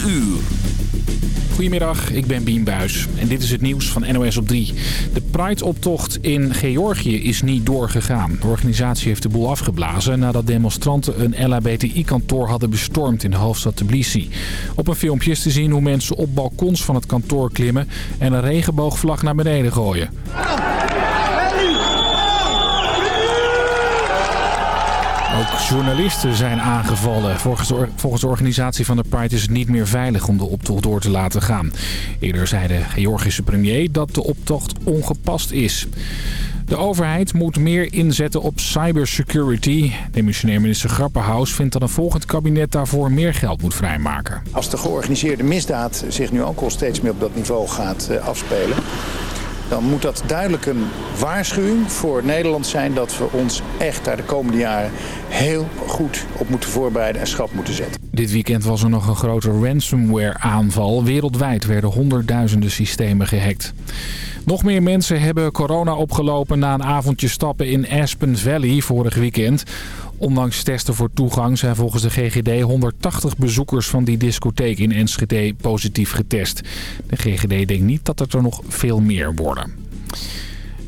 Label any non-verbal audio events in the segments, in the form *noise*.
4 uur. Goedemiddag, ik ben Bien Buis en dit is het nieuws van NOS op 3. De Pride-optocht in Georgië is niet doorgegaan. De organisatie heeft de boel afgeblazen nadat demonstranten een LHBTI-kantoor hadden bestormd in de hoofdstad Tbilisi. Op een filmpje is te zien hoe mensen op balkons van het kantoor klimmen en een regenboogvlag naar beneden gooien. Ook journalisten zijn aangevallen. Volgens de, volgens organisatie van de Pride is het niet meer veilig om de optocht door te laten gaan. Eerder zei de Georgische premier dat de optocht ongepast is. De overheid moet meer inzetten op cybersecurity. Demissionair minister Grapperhaus vindt dat een volgend kabinet daarvoor meer geld moet vrijmaken. Als de georganiseerde misdaad zich nu ook al steeds meer op dat niveau gaat uh, afspelen dan moet dat duidelijk een waarschuwing voor Nederland zijn... dat we ons echt daar de komende jaren heel goed op moeten voorbereiden en schrap moeten zetten. Dit weekend was er nog een grote ransomware-aanval. Wereldwijd werden honderdduizenden systemen gehackt. Nog meer mensen hebben corona opgelopen na een avondje stappen in Aspen Valley vorig weekend. Ondanks testen voor toegang zijn volgens de GGD 180 bezoekers van die discotheek in Enschede positief getest. De GGD denkt niet dat het er nog veel meer worden.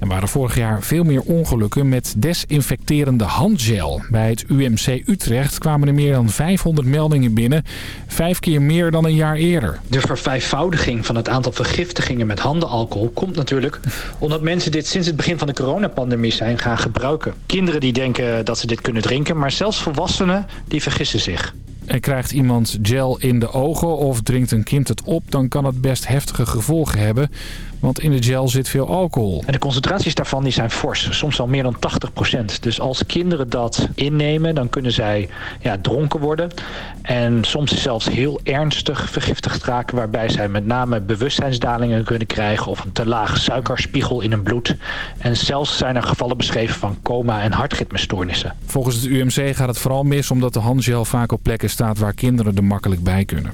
Er waren vorig jaar veel meer ongelukken met desinfecterende handgel. Bij het UMC Utrecht kwamen er meer dan 500 meldingen binnen. Vijf keer meer dan een jaar eerder. De vervijfvoudiging van het aantal vergiftigingen met handenalcohol komt natuurlijk... omdat mensen dit sinds het begin van de coronapandemie zijn gaan gebruiken. Kinderen die denken dat ze dit kunnen drinken, maar zelfs volwassenen die vergissen zich. En krijgt iemand gel in de ogen of drinkt een kind het op... dan kan het best heftige gevolgen hebben. Want in de gel zit veel alcohol. En de concentraties daarvan die zijn fors. Soms al meer dan 80 procent. Dus als kinderen dat innemen, dan kunnen zij ja, dronken worden. En soms zelfs heel ernstig vergiftigd raken... waarbij zij met name bewustzijnsdalingen kunnen krijgen... of een te lage suikerspiegel in hun bloed. En zelfs zijn er gevallen beschreven van coma en hartritmestoornissen. Volgens het UMC gaat het vooral mis omdat de handgel vaak op plekken staat... waar kinderen er makkelijk bij kunnen.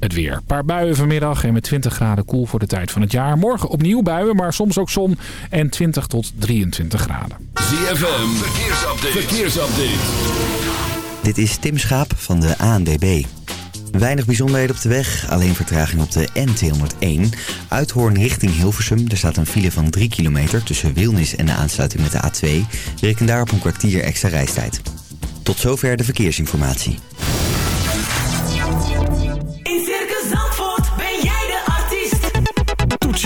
Het weer. Een paar buien vanmiddag en met 20 graden koel voor de tijd van het jaar. Morgen opnieuw buien, maar soms ook zon en 20 tot 23 graden. ZFM, verkeersupdate. verkeersupdate. Dit is Tim Schaap van de ANDB. Weinig bijzonderheden op de weg, alleen vertraging op de N201. Uithoorn richting Hilversum. Er staat een file van 3 kilometer tussen Wilnis en de aansluiting met de A2. Reken daar op een kwartier extra reistijd. Tot zover de verkeersinformatie.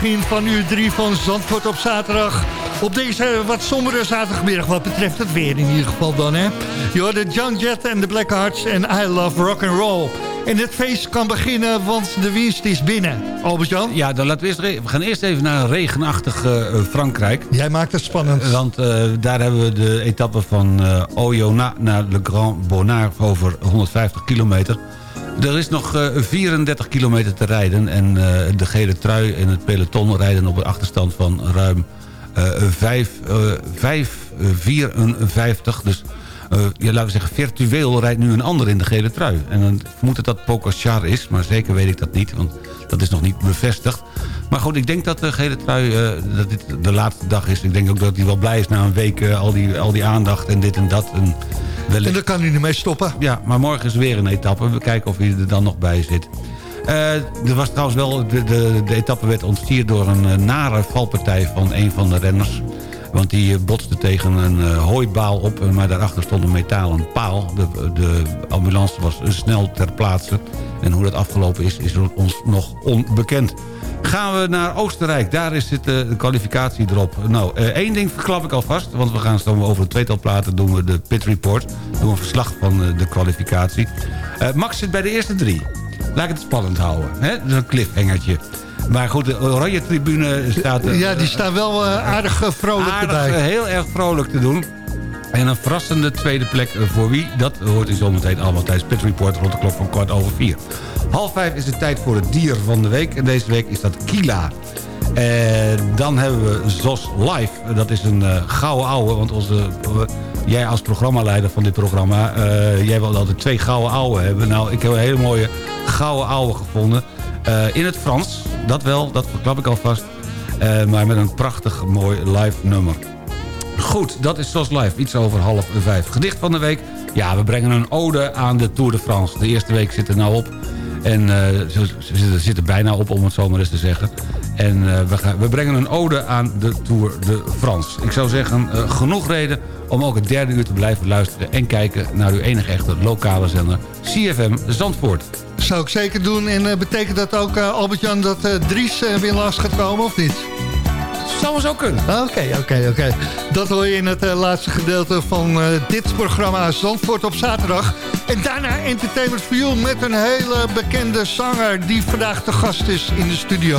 begin van uur 3 van Zandvoort op zaterdag. Op deze wat sombere zaterdagmiddag wat betreft het weer in ieder geval dan. Hè. Je hoorde John Jett en de Blackhearts en I Love Rock and Roll. En het feest kan beginnen, want de winst is binnen. Albert-Jan? Ja, dan laten we, eerst we gaan eerst even naar regenachtig eh, Frankrijk. Jij maakt het spannend. Want eh, daar hebben we de etappe van eh Oyonnax naar Le Grand Bonnard over 150 kilometer. Er is nog eh, 34 kilometer te rijden en eh, de gele trui en het peloton rijden op een achterstand van ruim eh 5, eh 5, eh, 54. Dus eh, ja, laten we zeggen, virtueel rijdt nu een ander in de gele trui. En dan vermoed ik dat Pogacar is, maar zeker weet ik dat niet, want dat is nog niet bevestigd. Maar goed, ik denk dat de gele trui, eh, dat dit de laatste dag is. Ik denk ook dat hij wel blij is na een week eh, al, die, al die aandacht en dit en dat. En wellicht- En dan kan hij ermee stoppen. ja, maar morgen is weer een etappe. We kijken of hij er dan nog bij zit. Eh, er was trouwens wel, de, de, de etappe werd ontstierd door een eh, nare valpartij van een van de renners. Want die eh, botste tegen een hooibaal op, maar daarachter stond een metalen paal. De, de ambulance was snel ter plaatse. En hoe dat afgelopen is, is ons nog onbekend. Gaan we naar Oostenrijk. Daar is het, eh, de kwalificatie erop. Nou, eh, één ding verklap ik alvast. Want we gaan zo over een tweetal platen doen we de pit report. Doen we een verslag van eh, de kwalificatie. Max zit bij de eerste drie. Laat ik het spannend houden. Hè? Dat is een cliffhangertje. Maar goed, de oranje tribune staat... Ja, die staan wel aardig vrolijk aardig, erbij. heel erg vrolijk te doen. En een verrassende tweede plek voor wie? Dat hoort u zometeen allemaal tijdens Pit Report rond de klok van kwart over vier. Half vijf is het tijd voor het dier van de week. En deze week is dat Kila. En dan hebben we Zos Live. Dat is een eh, gouden ouwe. Want onze, eh, jij als programmaleider van dit programma... eh, jij wil altijd twee gouden ouwe hebben. Nou, ik heb een hele mooie gouden ouwe gevonden. In het Frans. Dat wel, dat verklap ik alvast. Maar met een prachtig mooi live nummer. Goed, dat is Sos Live. Iets over half vijf. Gedicht van de week. Ja, we brengen een ode aan de Tour de France. De eerste week zit er nou op. En eh, ze, zitten, bijna op, om het zo maar eens te zeggen. En eh, we, gaan, we brengen een ode aan de Tour de France. Ik zou zeggen, eh, genoeg reden om ook het derde uur te blijven luisteren... en kijken naar uw enige echte lokale zender, CFM Zandvoort. Zou ik zeker doen. En betekent dat ook, Albert-Jan, dat eh, Dries weer langs gaat komen of niet? Zou wel zo kunnen. Oké, oké, oké. Dat hoor je in het eh, laatste gedeelte van eh, dit programma Zandvoort op zaterdag. En daarna Entertainment for You met een hele bekende zanger... die vandaag te gast is in de studio.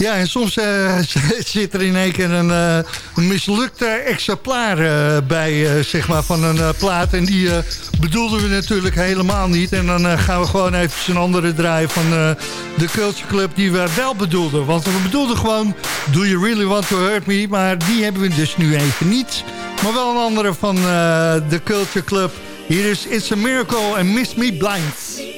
Ja, en soms eh, *laughs* zit er in één keer een, eh, mislukte exemplaar eh, bij, zeg maar, van een plaat. En die bedoelden we natuurlijk helemaal niet. En dan gaan we gewoon even een andere draaien van de Culture Club die we wel bedoelden. Want we bedoelden gewoon Do You Really Want To Hurt Me? Maar die hebben we dus nu even niet. Maar wel een andere van de Culture Club. Hier is It's a Miracle and Miss Me Blind.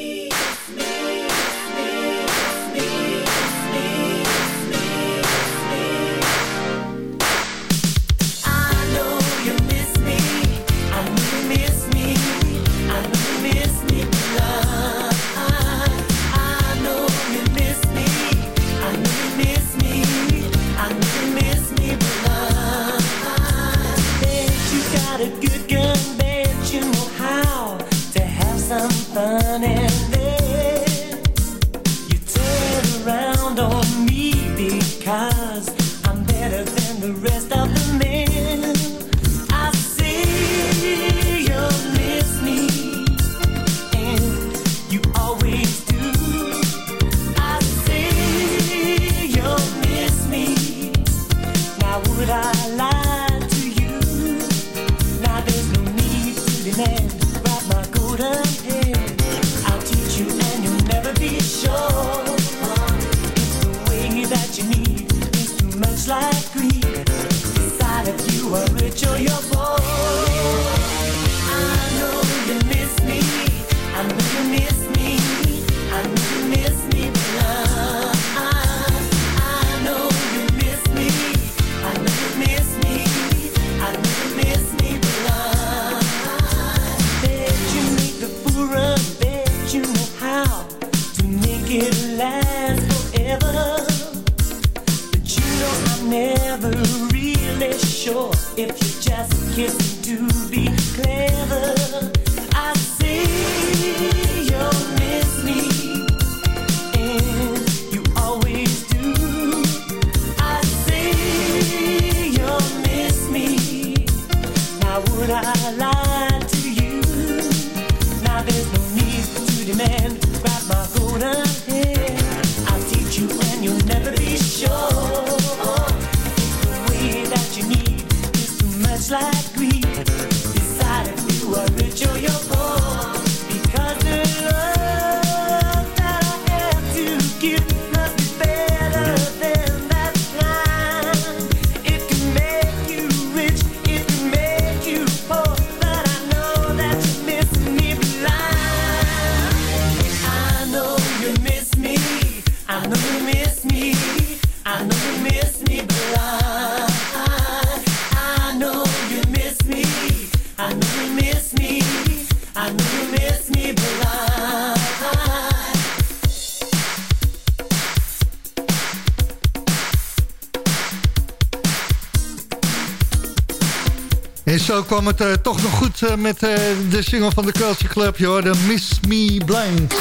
Eh, met eh, de single van de Culture Club. Je hoorde Miss Me Blind.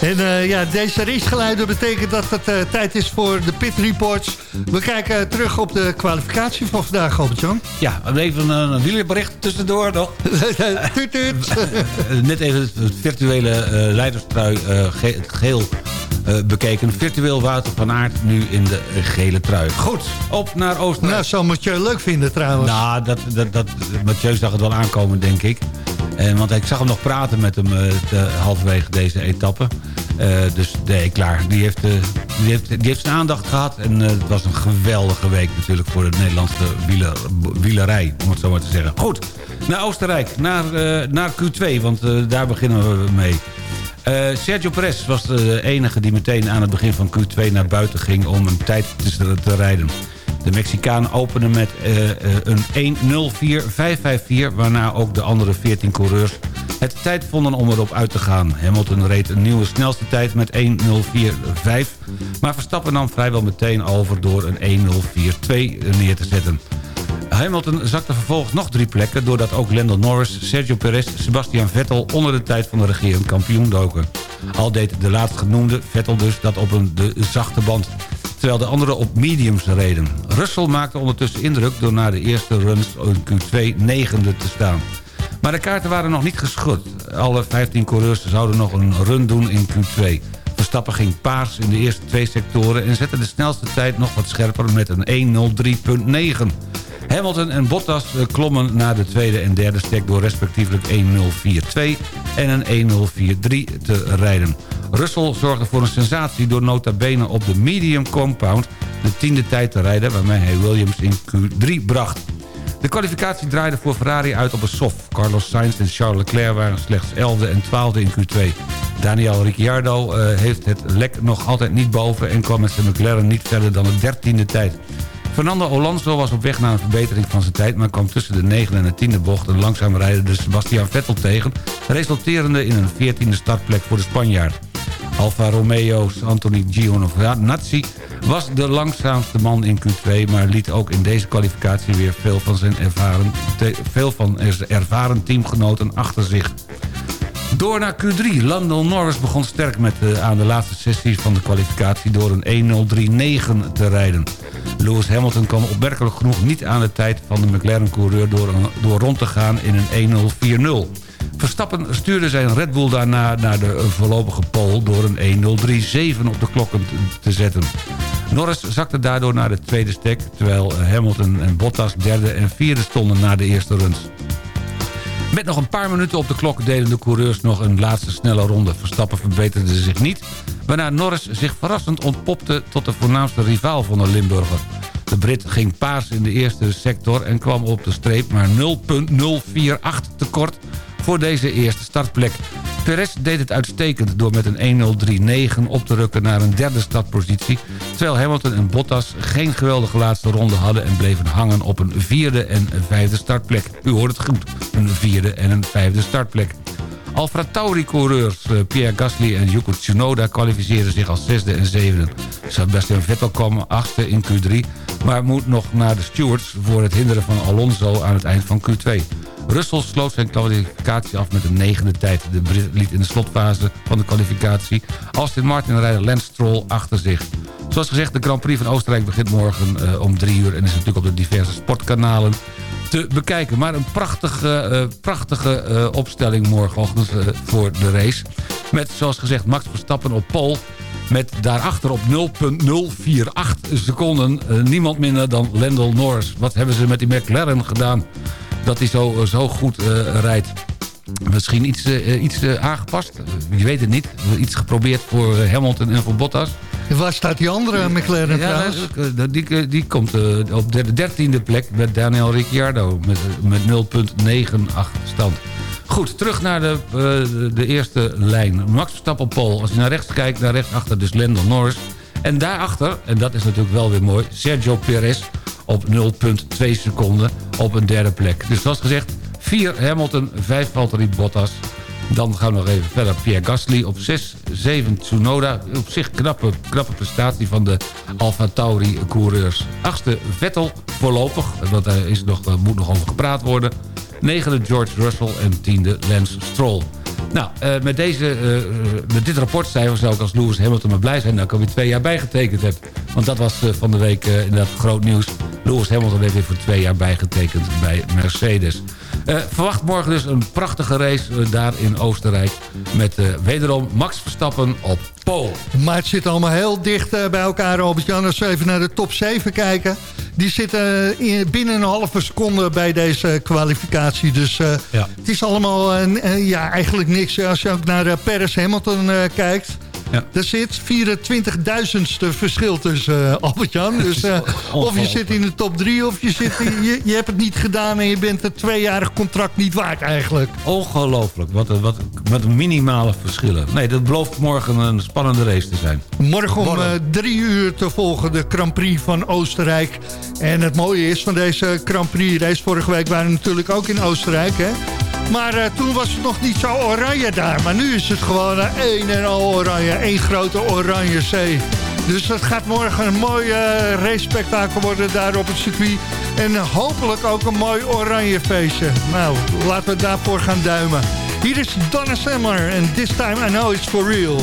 En eh, ja, deze racegeluiden betekent dat het tijd is voor de pit reports. We kijken terug op de kwalificatie van vandaag, Albert-Jan. Ja, even een, een wielerbericht tussendoor nog. *laughs* Tuut, tuut. *laughs* Net even het virtuele eh leiderstrui ge- geel bekeken. Virtueel Wouter van Aert nu in de gele trui. Goed, op naar Oostenrijk. Nou, zo moet je leuk vinden trouwens. Nou, dat, dat, dat, Mathieu zag het wel aankomen, denk ik. En, want ik zag hem nog praten met hem eh, te- halverwege deze etappe. Eh, dus nee, klaar. Die heeft, eh, die, heeft, die heeft zijn aandacht gehad. En eh, het was een geweldige week natuurlijk voor de Nederlandse wieler, wielerij. Om het zo maar te zeggen. Goed, naar Oostenrijk. Naar, eh, naar Q2, want eh, daar beginnen we mee. Eh, Sergio Perez was de enige die meteen aan het begin van Q2 naar buiten ging... om een tijd te, te rijden. De Mexicaan opende met eh, eh, een 1.04.554... waarna ook de andere 14 coureurs het tijd vonden om erop uit te gaan. Hamilton reed een nieuwe snelste tijd met 1.04.5... maar Verstappen nam vrijwel meteen over door een 1.04.2 neer te zetten. Hamilton zakte vervolgens nog drie plekken... doordat ook Lando Norris, Sergio Perez, Sebastian Vettel... onder de tijd van de regerend kampioen doken. Al deed de laatstgenoemde, Vettel dus, dat op een de zachte band... terwijl de anderen op mediums reden. Russell maakte ondertussen indruk door na de eerste runs in Q2 negende te staan. Maar de kaarten waren nog niet geschud. Alle 15 coureurs zouden nog een run doen in Q2. Verstappen ging paars in de eerste twee sectoren... en zette de snelste tijd nog wat scherper met een 1.03.9. Hamilton en Bottas eh, klommen naar de tweede en derde stek... door respectievelijk 1.04.2 en een 1.04.3 te rijden. Russell zorgde voor een sensatie door nota bene op de medium compound... de tiende tijd te rijden waarmee hij Williams in Q3 bracht. De kwalificatie draaide voor Ferrari uit op een soft. Carlos Sainz en Charles Leclerc waren slechts 11e en 12e in Q2. Daniel Ricciardo uh, heeft het lek nog altijd niet boven... en kwam met zijn McLaren niet verder dan de 13e tijd. Fernando Alonso was op weg naar een verbetering van zijn tijd... maar kwam tussen de 9e en de 10e bocht een langzaam rijdende Sebastian Vettel tegen... resulterende in een 14e startplek voor de Spanjaard. Alfa Romeo's Anthony Giovinazzi was de langzaamste man in Q2... maar liet ook in deze kwalificatie weer veel van zijn ervaren, veel van zijn ervaren teamgenoten achter zich. Door naar Q3. Lando Norris begon sterk met, uh, aan de laatste sessies van de kwalificatie... door een 1.03.9 te rijden. Lewis Hamilton kwam opmerkelijk genoeg niet aan de tijd van de McLaren-coureur... Door, door rond te gaan in een 1.04.0. Verstappen stuurde zijn Red Bull daarna naar de voorlopige pole... door een 1.03.7 op de klokken te zetten. Norris zakte daardoor naar de tweede stek... terwijl Hamilton en Bottas derde en vierde stonden na de eerste runs. Met nog een paar minuten op de klok deden de coureurs nog een laatste snelle ronde. Verstappen verbeterde zich niet, waarna Norris zich verrassend ontpopte tot de voornaamste rivaal van de Limburger. De Brit ging paars in de eerste sector en kwam op de streep maar 0.048 tekort voor deze eerste startplek. Perez deed het uitstekend door met een 1.03.9 op te rukken naar een derde startpositie... terwijl Hamilton en Bottas geen geweldige laatste ronde hadden... en bleven hangen op een vierde en een vijfde startplek. U hoort het goed, een vierde en een vijfde startplek. Alfa Tauri-coureurs Pierre Gasly en Yuko Tsunoda kwalificeerden zich als zesde en zevende. Sebastian Vettel kwam achtste in Q3, maar moet nog naar de stewards voor het hinderen van Alonso aan het eind van Q2. Russell sloot zijn kwalificatie af met een negende tijd. De Brit liet in de slotfase van de kwalificatie Austin Martin rijden Lance Stroll achter zich. Zoals gezegd, de Grand Prix van Oostenrijk begint morgen uh, om drie uur... en is natuurlijk op de diverse sportkanalen te bekijken. Maar een prachtige, uh, prachtige uh, opstelling morgenochtend voor de race. Met, zoals gezegd, Max Verstappen op pole... Met daarachter op 0.048 seconden niemand minder dan Lando Norris. Wat hebben ze met die McLaren gedaan? dat hij zo, zo goed rijdt. Misschien iets, iets aangepast, je weet het niet. Iets geprobeerd voor Hamilton en voor Bottas. Waar staat die andere McLaren ja, die, die komt op de dertiende plek met Daniel Ricciardo met, met 0,98 stand. Goed, terug naar de, de eerste lijn. Max Verstappen op pole. Als je naar rechts kijkt, naar rechts achter dus Lando Norris. En daarachter, en dat is natuurlijk wel weer mooi, Sergio Perez op 0,2 seconden op een derde plek. Dus zoals gezegd, 4 Hamilton, 5 Valtteri Bottas. Dan gaan we nog even verder. Pierre Gasly op 6, 7 Tsunoda. Op zich knappe, knappe prestatie van de Alfa Tauri coureurs. Achtste Vettel voorlopig, want daar is nog, moet nog over gepraat worden. Negende George Russell en tiende Lance Stroll. Nou, uh, met, deze, uh, met dit rapportcijfer zou ik als Lewis Hamilton maar blij zijn... dat ik alweer twee jaar bijgetekend heb. Want dat was van de week inderdaad groot nieuws. Lewis Hamilton heeft weer voor twee jaar bijgetekend bij Mercedes. Verwacht morgen dus een prachtige race daar in Oostenrijk... met wederom Max Verstappen op pole. Maar het zit allemaal heel dicht bij elkaar, Albert-Jan. Als we even naar de top 7 kijken... die zitten in, binnen een halve seconde bij deze kwalificatie. Dus ja. het is allemaal ja, eigenlijk niks. Als je ook naar uh, Paris Hamilton kijkt... Ja. Er zit 24.000ste verschil tussen uh, Albert-Jan. Dus uh, of je zit in de top 3 of je, zit in, je, je hebt het niet gedaan... en je bent een tweejarig contract niet waard eigenlijk. Ongelooflijk. Wat, wat, wat minimale verschillen. Nee, dat belooft morgen een spannende race te zijn. Morgen om uh, drie uur te volgen de Grand Prix van Oostenrijk. En het mooie is van deze Grand Prix race... vorige week waren we natuurlijk ook in Oostenrijk, hè? Maar uh, toen was het nog niet zo oranje daar. Maar nu is het gewoon uh, één en al oranje. één grote oranje zee. Dus het gaat morgen een mooi uh, race-spectakel worden daar op het circuit. En hopelijk ook een mooi oranje feestje. Nou, laten we daarvoor gaan duimen. Hier is Donna Summer en This Time I Know It's For Real.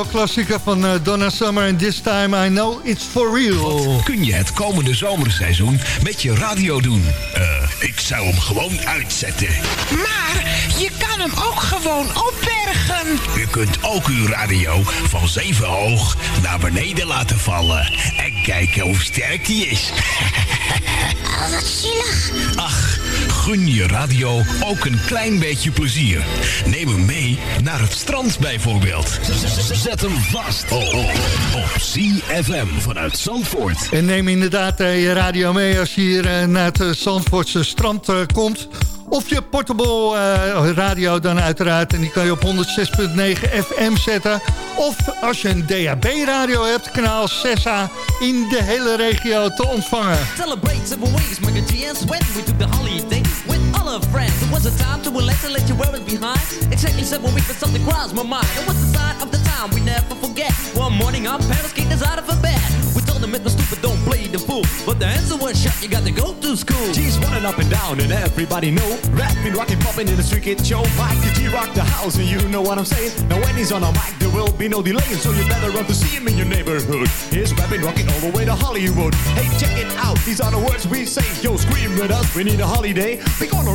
Disco-klassieker van eh, Donna Summer. En this time I know it's for real. Kun je het komende zomerseizoen met je radio doen? Eh, ik zou hem gewoon uitzetten. Maar je kan hem ook gewoon opbergen. U kunt ook uw radio van zeven hoog naar beneden laten vallen. En kijken hoe sterk die is. *laughs* Oh, wat zielig. Ach, gun je radio ook een klein beetje plezier. Neem hem mee naar het strand bijvoorbeeld. Zet hem vast op CFM vanuit Zandvoort. En neem inderdaad eh, je radio mee als je hier eh, naar het eh, Zandvoortse strand komt. Of je portable eh, radio dan uiteraard. En die kan je op 106.9 FM zetten. Of als je een DHB-radio hebt, kanaal 6A in de hele regio te ontvangen. Celebrate several and sweat. We the all our friends. It was a time to relax and let you it behind. Exactly seven weeks, but something crossed my mind. It was the sign of the time we never forget. One morning, our parents kicked us out of bed. We told them it was stupid, don't play the fool. But the answer was shut, you got to go to school. G's running up and down and everybody know Rapping, rocking, popping in the street kid show Mike the G rock the house and you know what I'm saying Now when he's on a mic there will be no delay So you better run to see him in your neighborhood He's rapping, rocking all the way to Hollywood Hey check it out, these are the words we say Yo scream with us, we need a holiday We gonna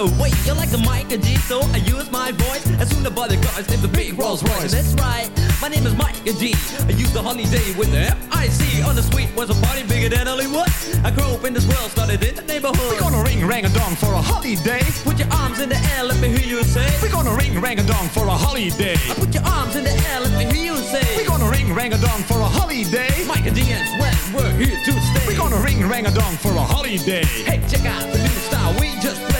another way. You like the mic and G, so I use my voice. As soon as the cars named the big Rolls Royce. That's right, my name is Mike and G. I used the holiday with the F-I-C. On the street was a party bigger than Hollywood. I grew up in this world, started in the neighborhood. We're gonna ring rang a dong for a holiday. Put your arms in the air, let me hear you say. We're gonna ring rang a dong for a holiday. Put your arms in the air, let me hear you say. We gonna ring rang a dong for a holiday. Mike and G and Sven, we're here to stay. We're gonna ring rang a dong for a holiday. Hey, check out the new style we just played.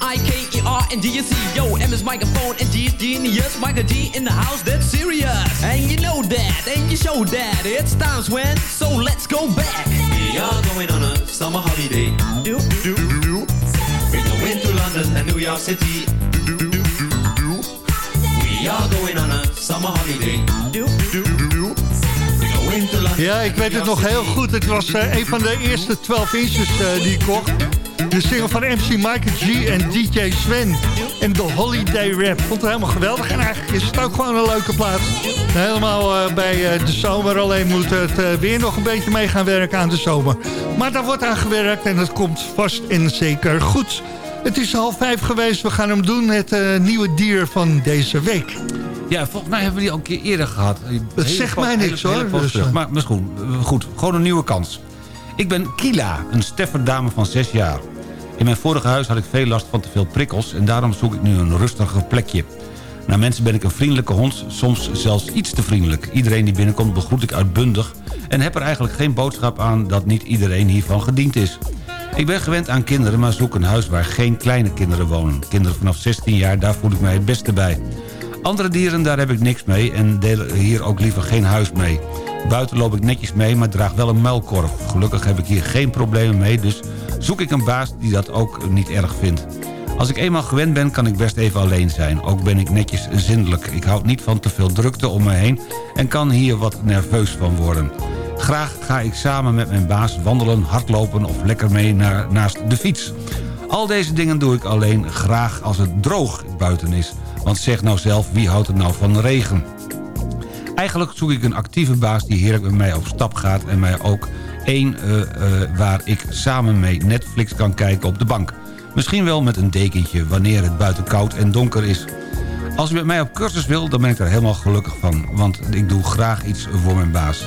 M-I-K-E-R and G-S-E. Yo, M is microphone and G is genius. Micah G in the house, that's serious. And you know that, and you show that. It's times when, so let's go back. We are going on a summer holiday. Do, do, do. We go into London and New York City. We are going on a summer holiday. Do, do, do. We go into London. Ja, ik weet het nog heel goed. Het was eh, een van de eerste 12 inches eh, die ik kocht. De single van MC Michael G en DJ Sven. En de Holiday Rap. Vond het helemaal geweldig. En eigenlijk is het ook gewoon een leuke plaats. Helemaal eh, bij eh, de zomer. Alleen moet het eh, weer nog een beetje mee gaan werken aan de zomer. Maar daar wordt aan gewerkt en dat komt vast en zeker goed. Het is half vijf geweest. We gaan hem doen. Het nieuwe dier van deze week. Ja, volgens mij hebben we die al een keer eerder gehad. Dat Hele zegt mij niks, hele- hoor. Dus. Maar, is goed, goed, gewoon een nieuwe kans. Ik ben Kila, een stefferdame van 6 jaar. In mijn vorige huis had ik veel last van te veel prikkels... en daarom zoek ik nu een rustiger plekje. Naar mensen ben ik een vriendelijke hond, soms zelfs iets te vriendelijk. Iedereen die binnenkomt begroet ik uitbundig... en heb er eigenlijk geen boodschap aan dat niet iedereen hiervan gediend is. Ik ben gewend aan kinderen, maar zoek een huis waar geen kleine kinderen wonen. Kinderen vanaf 16 jaar, daar voel ik mij het beste bij. Andere dieren, daar heb ik niks mee en deel hier ook liever geen huis mee. Buiten loop ik netjes mee, maar draag wel een muilkorf. Gelukkig heb ik hier geen problemen mee, dus zoek ik een baas die dat ook niet erg vindt. Als ik eenmaal gewend ben, kan ik best even alleen zijn. Ook ben ik netjes zindelijk. Ik houd niet van te veel drukte om me heen... en kan hier wat nerveus van worden. Graag ga ik samen met mijn baas wandelen, hardlopen... of lekker mee naar, naast de fiets. Al deze dingen doe ik alleen graag als het droog buiten is. Want zeg nou zelf, wie houdt er nou van regen? Eigenlijk zoek ik een actieve baas die heerlijk met mij op stap gaat... en mij ook één eh, eh, waar ik samen mee Netflix kan kijken op de bank. Misschien wel met een dekentje wanneer het buiten koud en donker is. Als u met mij op cursus wil, dan ben ik er helemaal gelukkig van. Want ik doe graag iets voor mijn baas.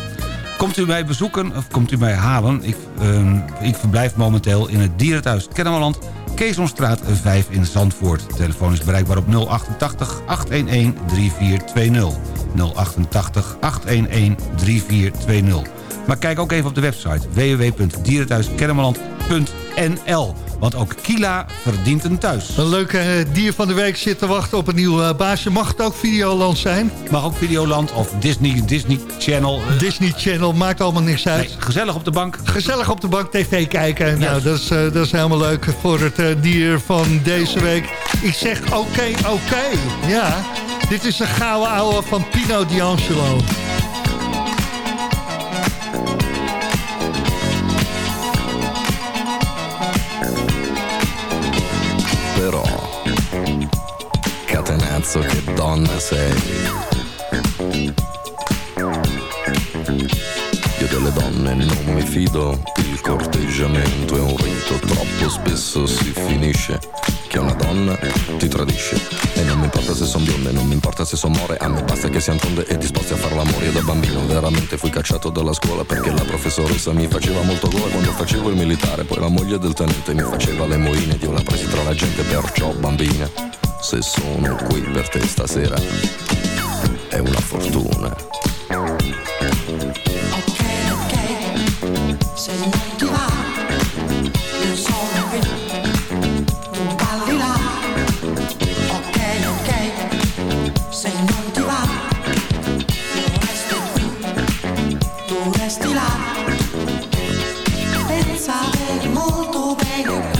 Komt u mij bezoeken of komt u mij halen? Ik, ehm, ik verblijf momenteel in het dierenthuis Kennemerland... Keesomstraat 5 in Zandvoort. Telefoon is bereikbaar op 088 811 3420. 088 811 3420. Maar kijk ook even op de website www.dierenthuiskennemerland.nl. Want ook Kila verdient een thuis. Een leuke eh, dier van de week zit te wachten op een nieuw eh, baasje. Mag het ook Videoland zijn? Mag ook Videoland of Disney, Disney Channel. eh, Disney Channel, maakt allemaal niks uit. nee, gezellig op de bank. Gezellig op de bank tv kijken. Nou, dat is, dat is helemaal leuk voor het dier van deze week. Ik zeg oké, oké. Ja, dit is een gouden ouwe van Pino D'Angelo. Catenazzo che donna sei. Io delle donne non mi fido, il corteggiamento è un rito, troppo spesso si finisce che una donna ti tradisce. E non mi importa se son bionde, non mi importa se son more, a me basta che siano tonde e disposti a far l'amore. Io da bambino veramente fui cacciato dalla scuola perché la professoressa mi faceva molto gola quando facevo il militare, poi la moglie del tenente mi faceva le moine io la presi tra la gente, perciò bambina, se sono qui per te stasera è una fortuna. Se non ti va, io sono qui, tu balli là. Ok, ok, se non ti va, io resto qui, tu resti là. Pensa bene, molto bene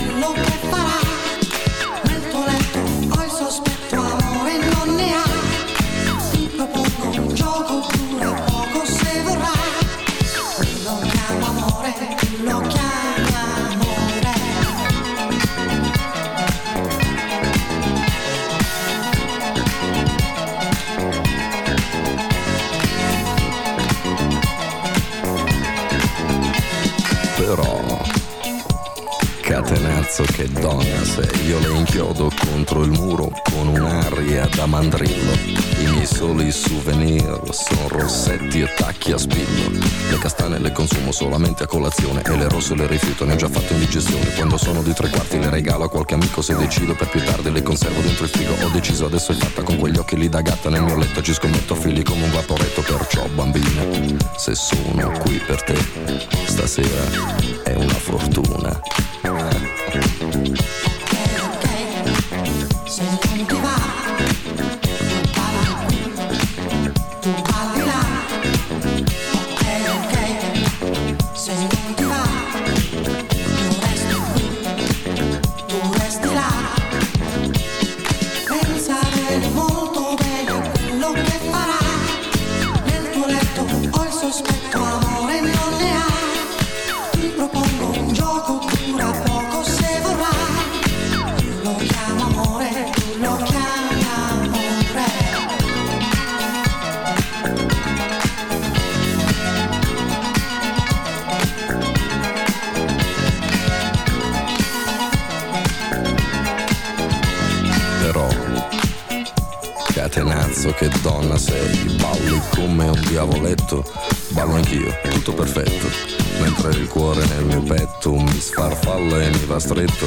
tacchi a spillo. Le castane le consumo solamente a colazione e le rosse le rifiuto, ne ho già fatto indigestione. Quando sono di tre quarti le regalo a qualche amico se decido per più tardi le conservo dentro il frigo. Ho deciso adesso è fatta con quegli occhi lì da gatta nel mio letto ci scommetto figli come un vaporetto, perciò bambina, se sono qui per te stasera è una fortuna. Che donna sei Balli come un diavoletto Ballo anch'io, tutto perfetto. Mentre il cuore nel mio petto Mi sfarfalla e mi va stretto.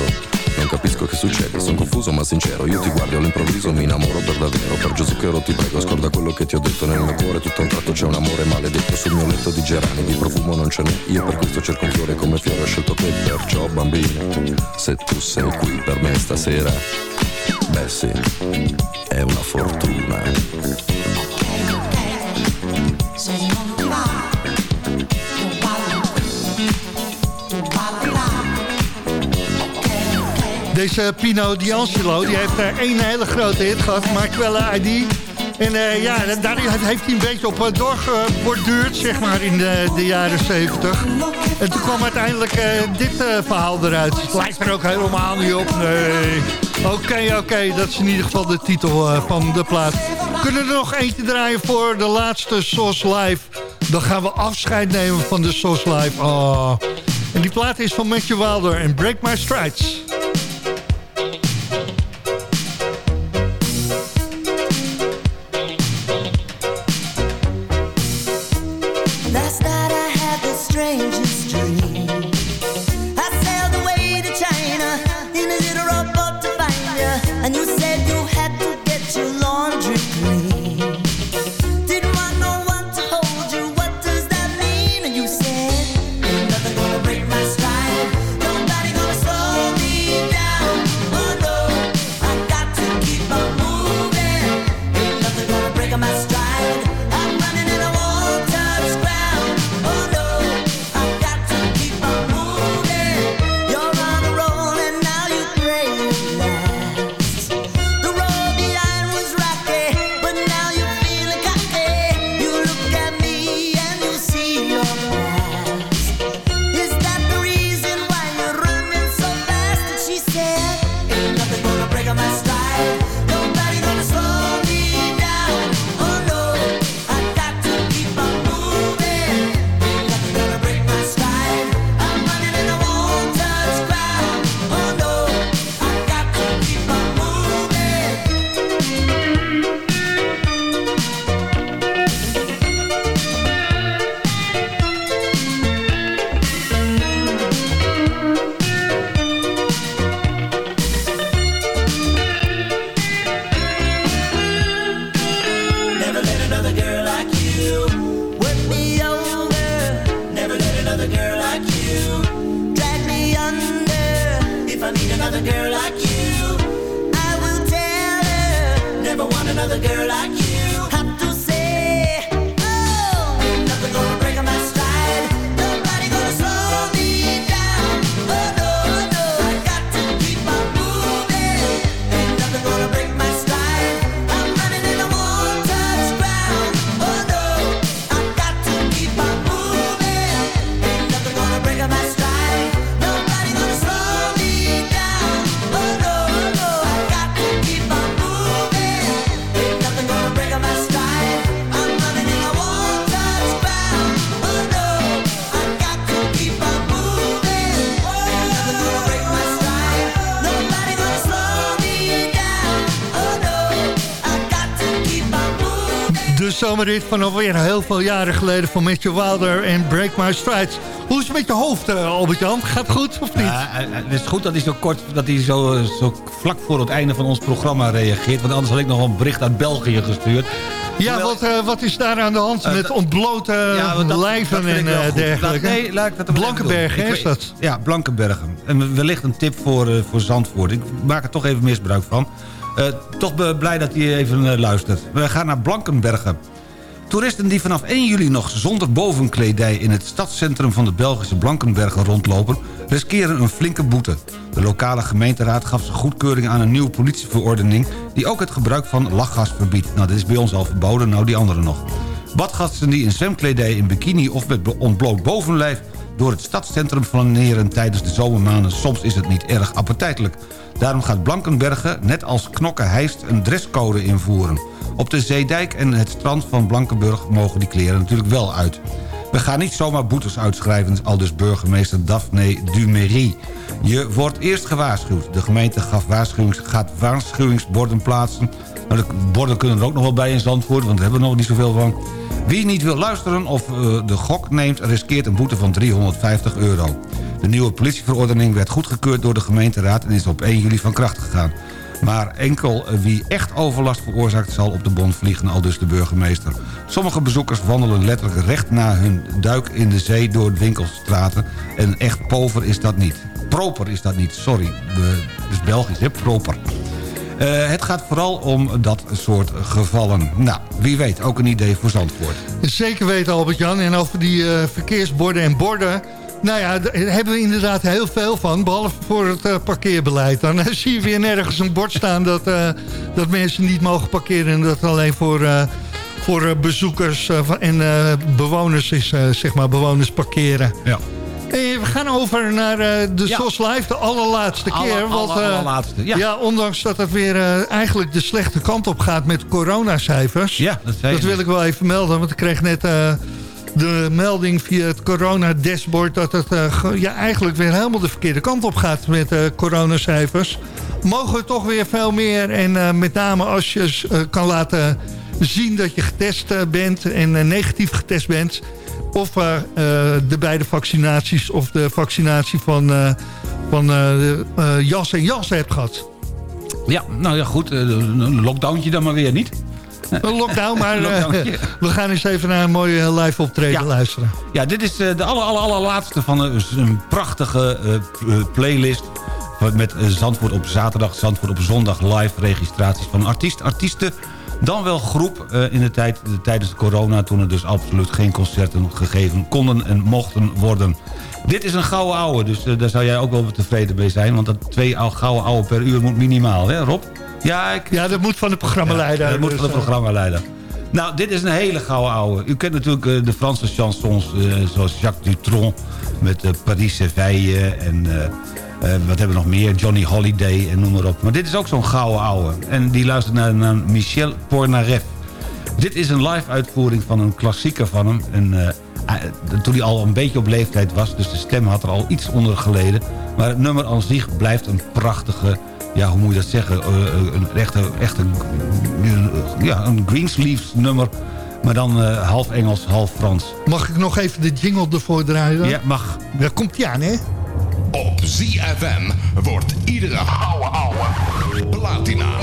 Non capisco che succede, sono confuso ma sincero. Io ti guardo all'improvviso mi innamoro per davvero. Per Gesù che ero ti prego, scorda quello che ti ho detto. Nel mio cuore tutto un tratto c'è un amore maledetto. Sul mio letto di gerani, di profumo non ce n'è. Io per questo cerco un fiore come fiore Ho scelto te, perciò bambino Se tu sei qui per me stasera Beh sì, è una fortuna. Deze Pino D'Angelo die heeft eh, één hele grote hit gehad, Marquella ID. En eh, ja, daar heeft hij een beetje op eh, doorgeborduurd, zeg maar, in de, de jaren 70. En toen kwam uiteindelijk dit verhaal eruit. Het lijkt er ook helemaal niet op, nee. Oké, oké, dat is in ieder geval de titel eh, van de plaat. Kunnen er nog eentje draaien voor de laatste SOS Live? Dan gaan we afscheid nemen van de SOS Live. Oh. En die plaat is van Matthew Wilder en Break My Strides. De zomerrit van alweer heel veel jaren geleden van Matthew Wilder en Break My Strides. Hoe is het met je hoofd, eh, Albert-Jan? Gaat het goed of niet? Ja, eh, eh, het is goed dat hij zo kort, dat hij zo, zo vlak voor het einde van ons programma reageert. Want anders had ik nog een bericht uit België gestuurd. Ja, wat, wat is daar aan de hand met ontblote Ja, dat- lijven dat en goed. dergelijke? Dat- nee, laat ik dat er maar even Blankenberg, doen. hè, Ik is dat? Ja, Blankenbergen. En wellicht een tip voor, voor Zandvoort. Ik maak er toch even misbruik van. Eh, toch blij dat hij even eh, luistert. We gaan naar Blankenbergen. Toeristen die vanaf 1 juli nog zonder bovenkledij... in het stadscentrum van de Belgische Blankenbergen rondlopen... riskeren een flinke boete. De lokale gemeenteraad gaf zijn goedkeuring aan een nieuwe politieverordening... die ook het gebruik van lachgas verbiedt. Nou, dit is bij ons al verboden, nou die andere nog. Badgasten die in zwemkledij, in bikini of met ontbloot bovenlijf... door het stadscentrum flaneren tijdens de zomermaanden... soms is het niet erg appetijtelijk. Daarom gaat Blankenbergen, net als Knokke-Heist, een dresscode invoeren. Op de Zeedijk en het strand van Blankenburg mogen die kleren natuurlijk wel uit. We gaan niet zomaar boetes uitschrijven, al dus burgemeester Daphne Dumery. Je wordt eerst gewaarschuwd. De gemeente gaf gaat waarschuwingsborden plaatsen... Maar de borden kunnen er ook nog wel bij in Zandvoort... want daar hebben we nog niet zoveel van. Wie niet wil luisteren of eh, de gok neemt... riskeert een boete van 350 euro. De nieuwe politieverordening werd goedgekeurd door de gemeenteraad... en is op 1 juli van kracht gegaan. Maar enkel wie echt overlast veroorzaakt zal op de bon vliegen, al dus de burgemeester. Sommige bezoekers wandelen letterlijk recht na hun duik in de zee door winkelstraten. En echt pover is dat niet. Proper is dat niet, sorry. Het is Belgisch, hè? Proper. Eh, het gaat vooral om dat soort gevallen. Nou, wie weet, ook een idee voor Zandvoort. Zeker weten, Albert-Jan. En over die eh, verkeersborden en borden... Nou ja, daar hebben we inderdaad heel veel van. Behalve voor het eh, parkeerbeleid. Dan *laughs* zie je weer nergens een bord staan... dat, dat mensen niet mogen parkeren. En dat alleen voor, voor bezoekers en bewoners is. zeg maar, bewoners parkeren. Ja. We gaan over naar eh, de Ja. SOS Live, de allerlaatste Aller- keer. want, aller- eh, allerlaatste, ja. ondanks dat het weer eh, eigenlijk de slechte kant op gaat met coronacijfers. Ja, dat zei Dat wil ik wel even melden, want ik kreeg net de melding via het corona-dashboard... dat het ja, eigenlijk weer helemaal de verkeerde kant op gaat met eh, coronacijfers. Mogen we toch weer veel meer en met name als je kan laten zien dat je getest bent... en negatief getest bent... of eh, de beide vaccinaties of de vaccinatie van, eh, van jas en jas hebt gehad. Ja, nou ja, goed. Een lockdowntje dan maar weer niet. Een lockdown, maar *laughs* we gaan eens even naar een mooie live optreden Ja. luisteren. Ja, dit is de aller, aller, allerlaatste van een, prachtige playlist... met Zandvoort op zaterdag, Zandvoort op zondag live registraties van artiest, artiesten... dan wel groep eh, in de tijd de, tijdens de corona... toen er dus absoluut geen concerten gegeven konden en mochten worden. Dit is een gouden ouwe, dus eh, daar zou jij ook wel tevreden mee zijn... want dat twee ou- gouden ouwe per uur moet minimaal, hè Rob? Ja, ik... Ja, dat moet van de programmaleider. Ja, dat moet dus, van de eh, programmaleider. Nou, dit is een hele gouden ouwe. U kent natuurlijk de Franse chansons zoals Jacques Dutronc... met eh, Paris Séveille en wat hebben we nog meer? Johnny Holiday en noem maar op. Maar dit is ook zo'n gouden ouwe. En die luistert naar, naar Michel Polnareff. Dit is een live uitvoering van een klassieker van hem. En, eh, eh, toen hij al een beetje op leeftijd was, dus de stem had er al iets onder geleden. Maar het nummer aan zich blijft een prachtige, ja, hoe moet je dat zeggen? Eh, eh, een echte, echte ja, een Greensleeves nummer. Maar dan eh, half Engels, half Frans. Mag ik nog even de jingle ervoor draaien? dan? Ja, mag. Daar komt die aan, hè? Op ZFM wordt iedere ouwe ouwe platina.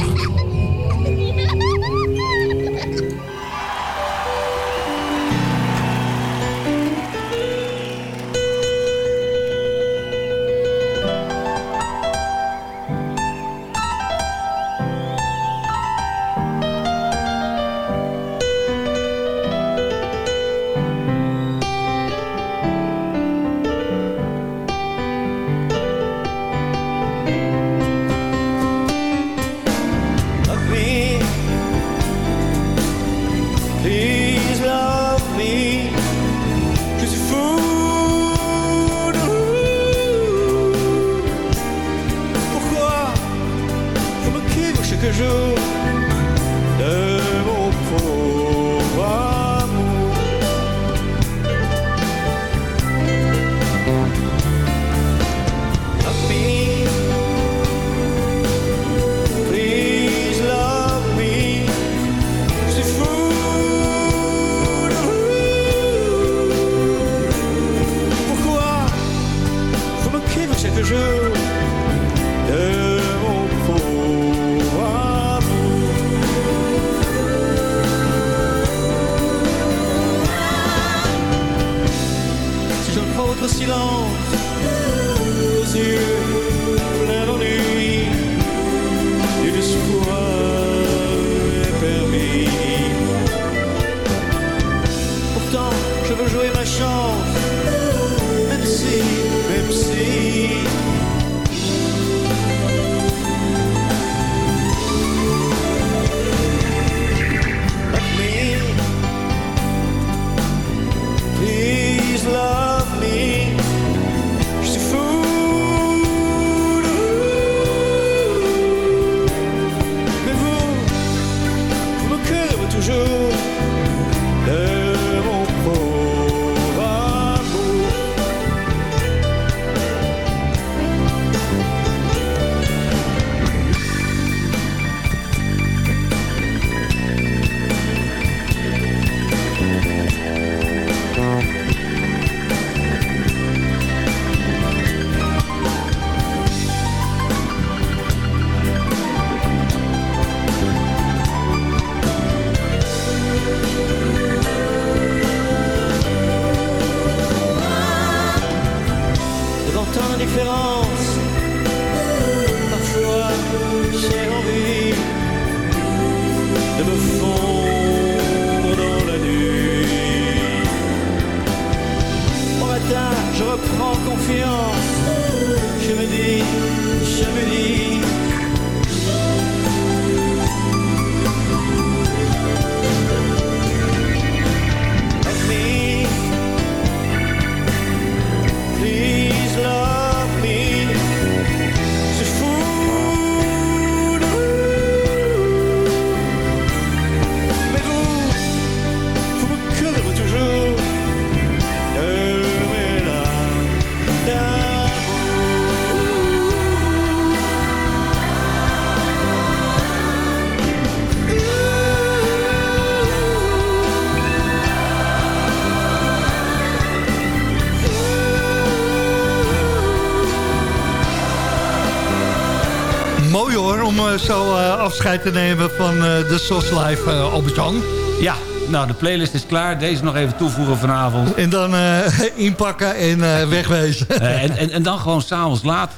Om eh, zo eh, afscheid te nemen van eh, de SOS Live, Albert-Jan? Ja, nou, de playlist is klaar. Deze nog even toevoegen vanavond. En dan *laughs* inpakken en *laughs* wegwezen. En, en, en dan gewoon s'avonds laat,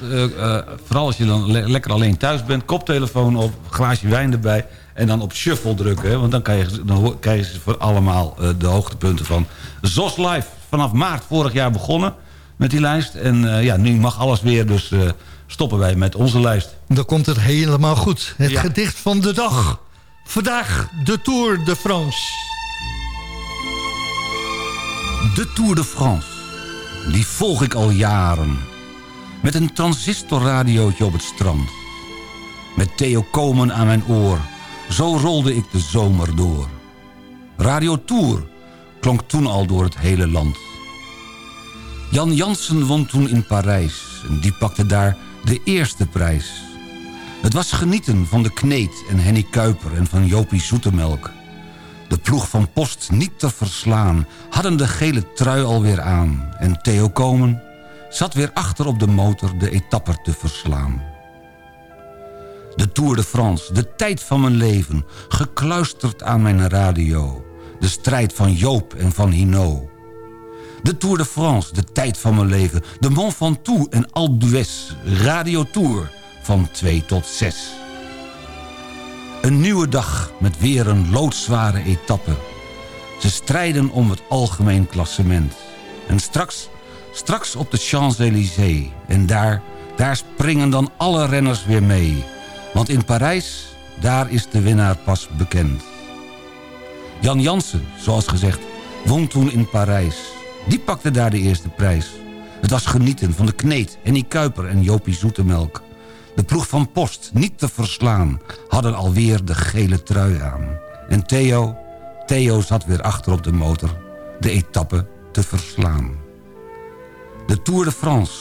vooral als je dan le- lekker alleen thuis bent... koptelefoon op, glaasje wijn erbij... en dan op shuffle drukken. Hè, want dan, kan je, dan voor allemaal de hoogtepunten van ZOS Live. Vanaf maart vorig jaar begonnen met die lijst. En ja, nu mag alles weer, dus stoppen wij met onze lijst. Dan komt het helemaal goed. Het Ja. gedicht van de dag. Vandaag de Tour de France. De Tour de France, die volg ik al jaren. Met een transistorradiootje op het strand. Met Theo Komen aan mijn oor, zo rolde ik de zomer door. Radio Tour klonk toen al door het hele land. Jan Jansen won toen in Parijs en die pakte daar de eerste prijs. Het was genieten van de Kneet en Henny Kuiper en van Jopie Zoetemelk. De ploeg van Post niet te verslaan, hadden de gele trui alweer aan. En Theo Komen zat weer achter op de motor de etapper te verslaan. De Tour de France, de tijd van mijn leven, gekluisterd aan mijn radio. De strijd van Joop en van Hino. De Tour de France, de tijd van mijn leven, de Mont Ventoux en Alpe d'Huez, Radio Tour van 2 tot 6. Een nieuwe dag met weer een loodzware etappe. Ze strijden om het algemeen klassement. En straks, straks op de Champs-Élysées. En daar, daar springen dan alle renners weer mee. Want in Parijs, daar is de winnaar pas bekend. Jan Jansen, zoals gezegd, won toen in Parijs. Die pakte daar de eerste prijs. Het was genieten van de Kneet, Henny Kuiper en Jopie Zoetemelk. De ploeg van Post, niet te verslaan, hadden alweer de gele trui aan. En Theo, Theo zat weer achter op de motor, de etappe te verslaan. De Tour de France,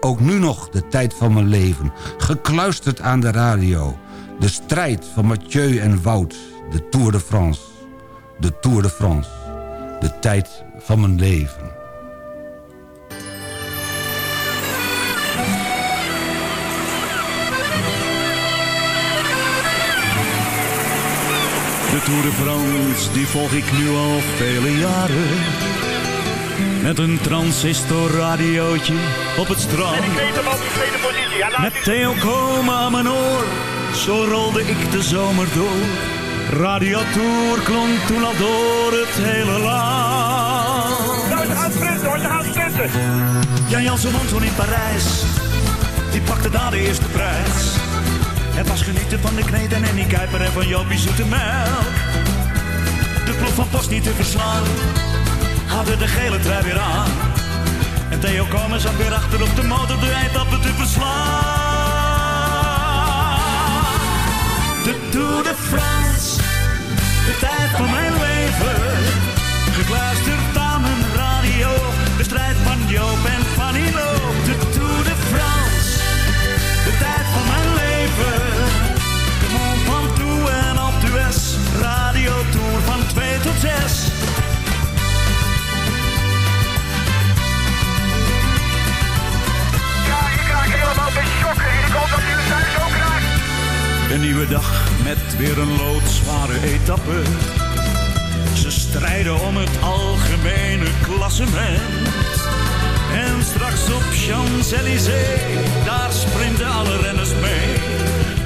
ook nu nog de tijd van mijn leven. Gekluisterd aan de radio. De strijd van Mathieu en Wout, de Tour de France. De Tour de France, de tijd van mijn leven. De Tour de France, die volg ik nu al vele jaren. Met een transistorradiootje op het strand. Met Theo Komen aan mijn oor, zo rolde ik de zomer door. Radio Tour klonk toen al door het hele land. Jan Jansen won toen in Parijs, die pakte daar de eerste prijs. Het was genieten van de kneed en Annie Kuiper en van Jopie Zoete Melk. De ploeg van Post niet te verslaan, hadden de gele trui weer aan. En Theo Komen zat weer achter op de motor de eindappen te verslaan. De Tour de France, de tijd van mijn leven. Gekluisterd dag met weer een loodzware etappe. Ze strijden om het algemene klassement. En straks op Champs-Élysées, daar sprinten alle renners mee.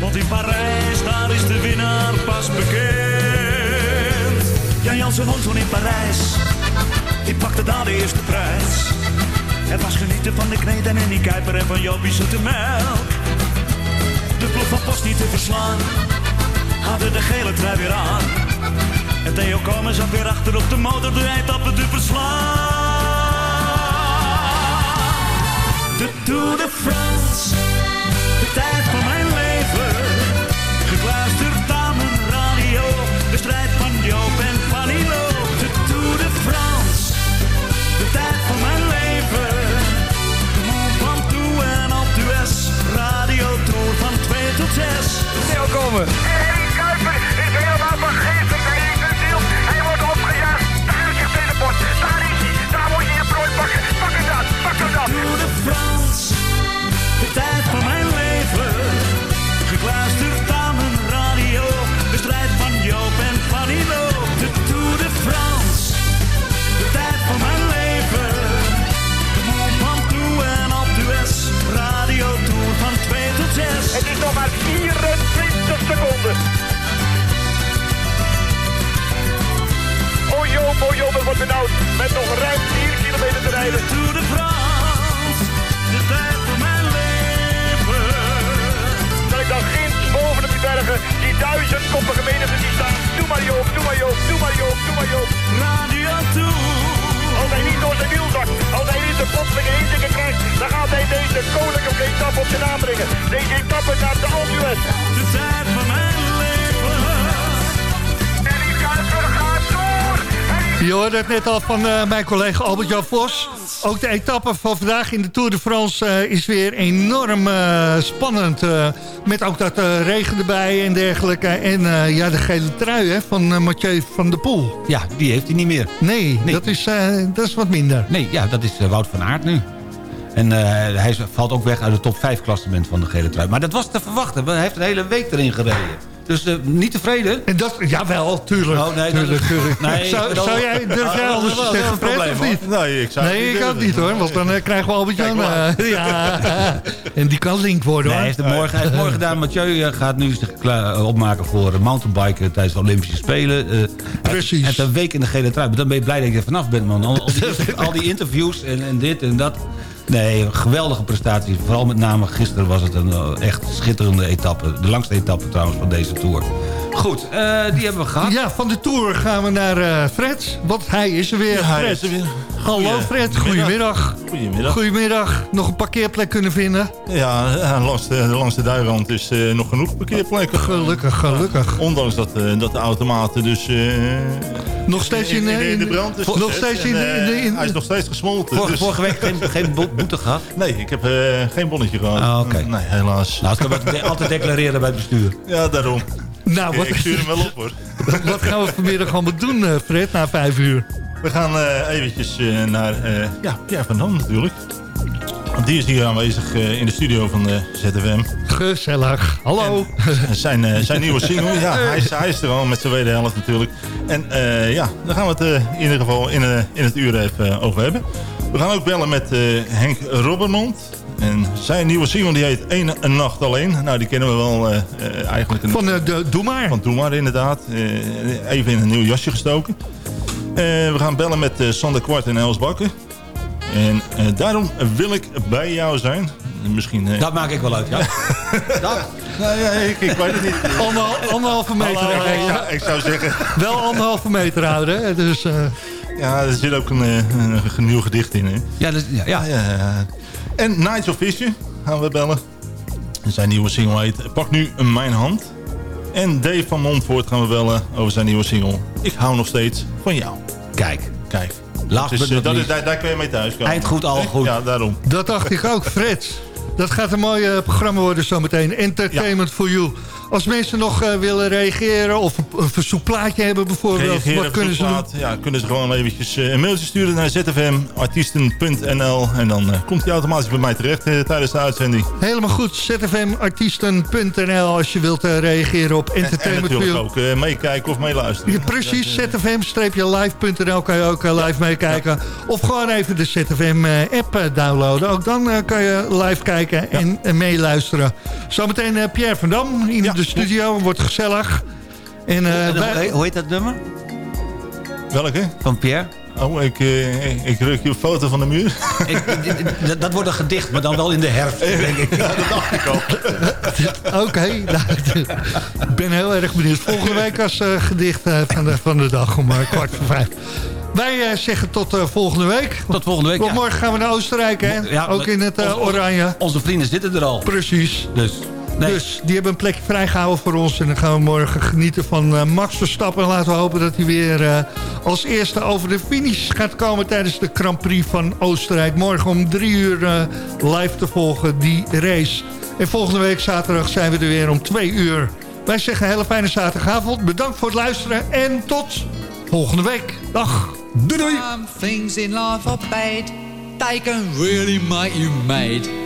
Want in Parijs, daar is de winnaar pas bekend. Jan Jansen toen in Parijs, die pakte daar de eerste prijs. Het was genieten van de kneed en Annie Kuiper en van Jopie Zoetemelk. De ploeg van Post niet te verslaan, hadden de gele trui weer aan. En Theo Komen zat weer achter op de motor de eindappen te verslaan. De Tour de France, 2 tot 6. Theo Komen. Met nog ruim 4 kilometer te rijden. Tour de France, de tijd van mijn leven. Dat ik dan ginds boven op die bergen, die duizendkoppige menigte die staan. Doe maar Joop, doe maar Joop, doe maar Joop, doe maar Joop. Radio Tour. Als hij niet door zijn wiel zakt, als hij niet de plotselinge inzikken krijgt, dan gaat hij deze koninklijke etappe op zijn naam brengen. Deze etappe naar de Alpe De tijd van mijn Je hoorde het net al van eh, mijn collega Albert-Jan Vos. Ook de etappe van vandaag in de Tour de France eh, is weer enorm eh, spannend. met ook dat regen erbij en dergelijke. En ja, de gele trui hè, van Mathieu van der Poel. Ja, die heeft hij niet meer. Nee, Dat, is, dat is wat minder. Nee, ja, dat is Wout van Aert nu. En hij valt ook weg uit het top 5 klassement van de gele trui. Maar dat was te verwachten. Hij heeft een hele week erin gereden. Dus eh, niet tevreden? En dat, jawel, tuurlijk. Oh, nee, tuurlijk, is- *laughs* tuurlijk. Nee, zou, dat- zou jij, durf jij Ah, anders dat te zeggen, een Fred, probleem, of niet? Nee, ik zou het Nee, niet ik ook niet hoor, want dan eh, krijgen we Albert-Jan. Kijk eh, *laughs* ja, *laughs* en die kan link worden Nee, hoor. hij heeft het morgen, hij heeft morgen gedaan. Mathieu gaat nu zich klaar, opmaken voor mountainbiken tijdens de Olympische Spelen. Eh, Precies. Hij heeft een week in de gele trui. Maar dan ben je blij dat je er vanaf bent, man. Al, al, die, al die interviews en, en dit en dat. Nee, geweldige prestatie. Vooral met name gisteren was het een eh, echt schitterende etappe. De langste etappe trouwens van deze Tour. Goed, eh, die hebben we gehad. Ja, van de Tour gaan we naar eh, Fred, want hij is er weer. Ja, hij Fred. is er weer. Hallo Goeie- Fred, goedemiddag. Goedemiddag. Goedemiddag. Nog een parkeerplek kunnen vinden? Ja, langs de, langs de is eh, nog genoeg parkeerplekken. Gelukkig, gelukkig. Ondanks dat, eh, dat de automaten dus... eh, Nog steeds in, in, in de brand is nog steeds En, in de- in Hij is nog steeds gesmolten. Vorige, dus- vorige week geen, geen bo- boete gehad? *laughs* Nee, ik heb eh, geen bonnetje gehad. Ah, oké. Nee, helaas. Nou, dat kan altijd declareren bij het bestuur. Ja, daarom. Nou, wat, Ik stuur hem wel op hoor. *laughs* wat gaan we vanmiddag allemaal doen, eh, Fred, na vijf uur? We gaan eh, eventjes eh, naar ja, Pierre van Dam natuurlijk. Die is hier aanwezig in de studio van de ZFM. Gezellig. Hallo. Zijn, zijn nieuwe single, ja, *laughs* hij is, hij is er al met zijn tweede helft natuurlijk. En ja, daar gaan we het in ieder geval in, in het uur even over hebben. We gaan ook bellen met Henk Robbermond. En zijn nieuwe single die heet Eén een Nacht Alleen. Nou, die kennen we wel eh, eh, eigenlijk. Een, Van eh, de Doe Maar. van Doe Maar inderdaad. Eh, even in een nieuw jasje gestoken. Eh, we gaan bellen met eh, Sander Kwart en Els Bakker. En eh, daarom wil ik bij jou zijn. Misschien... Dat maak ik wel uit, ja. *laughs* dat. nou ja, ik, ik weet het niet. *laughs* Anderhal, anderhalve meter. Hallo, ik, zou, ik zou zeggen... *laughs* Wel anderhalve meter houden. hè, Dus, eh, Ja, er zit ook een, een, een nieuw gedicht in. Hè? Ja, dus, ja, ja. Ja, ja. En Nigel Fisher gaan we bellen. Zijn nieuwe single heet Pak nu mijn hand. En Dave van Montvoort gaan we bellen over zijn nieuwe single. Ik hou nog steeds van jou. Kijk, Kijk. last Dus but eh, not dat is, daar, daar kun je mee thuis komen. Eind goed, al goed. Ja, daarom. dat dacht ik ook, Fred. Dat gaat een mooi eh, programma worden zometeen. Entertainment for you. Als mensen nog eh, willen reageren of een, verzoekplaatje hebben bijvoorbeeld. Reageren wat kunnen ze doen? Ja, kunnen ze gewoon eventjes eh, een mailtje sturen naar zfmartiesten.nl en dan eh, komt hij automatisch bij mij terecht tijdens de uitzending. Helemaal goed. zfmartiesten.nl als je wilt reageren op En, en Entertainment for natuurlijk ook meekijken of meeluisteren. Ja, precies, zfm-live.nl kan je ook live meekijken. Of gewoon even de ZFM-app downloaden. Ook dan kan je live kijken en meeluisteren. Zometeen Pierre van Dam in de studio. Wordt gezellig. En, eh, En dan- wij- hoe heet dat nummer? Welke? Van Pierre? Oh, ik, eh, ik, ruk je een foto van de muur. *laughs* Ik, dat, dat wordt een gedicht, maar dan wel in de herfst, denk ik. *laughs* Ja, dat dacht ik al. *laughs* Oké, nou, ik ben heel erg benieuwd. Volgende week als eh, gedicht eh, van, de, van de dag om eh, kwart voor vijf. Wij eh, zeggen tot eh, volgende week. Tot volgende week, Want ja. morgen gaan we naar Oostenrijk, hè? Ja, Ook in het eh, oranje. Onze vrienden zitten er al. Precies. Dus, nee. Dus die hebben een plekje vrijgehouden voor ons. En dan gaan we morgen genieten van eh, Max Verstappen. En laten we hopen dat hij weer eh, als eerste over de finish gaat komen... tijdens de Grand Prix van Oostenrijk. Morgen om drie uur eh, live te volgen, die race. En volgende week zaterdag zijn we er weer om twee uur. Wij zeggen een hele fijne zaterdagavond. Bedankt voor het luisteren. En tot volgende week. Dag. Doei doei. Some things in life are bad. They can really make you mad.